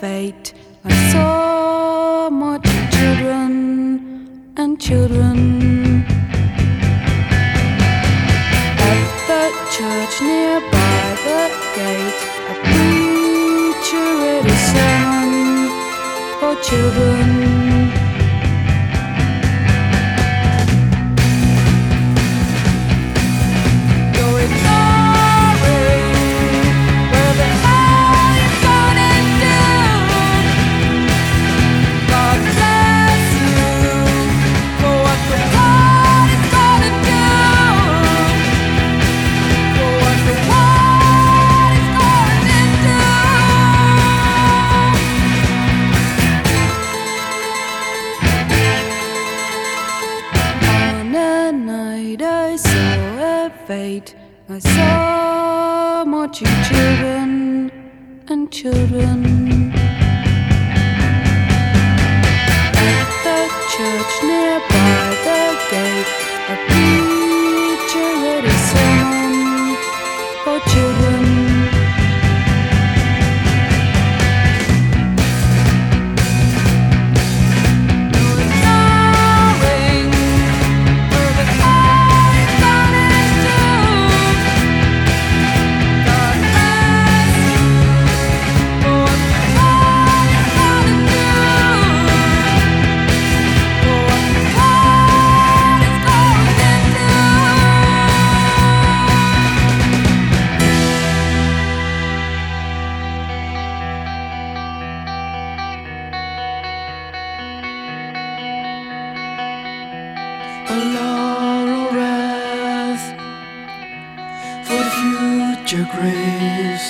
fate. I saw much children and children at the church nearby the gate. A preacher read a sermon for children. Night I saw a fate. I saw marching children and children. At the church a laurel wreath for the future grace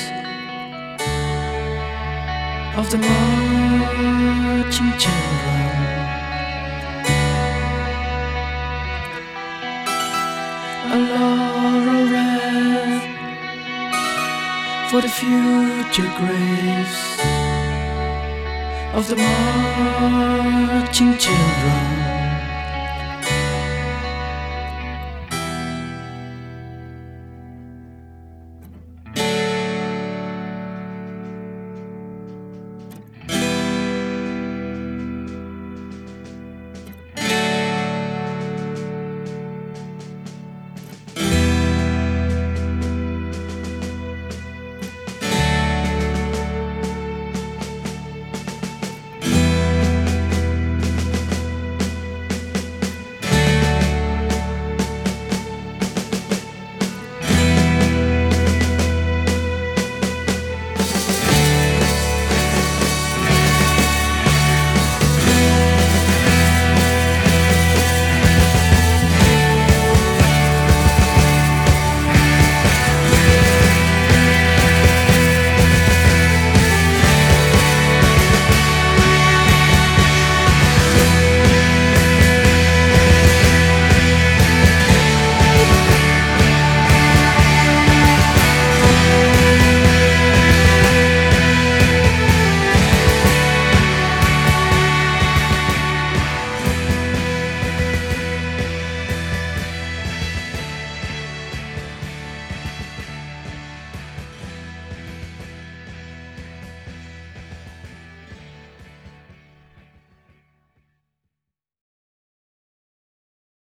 of the marching children. A laurel wreath for the future grace of the marching children.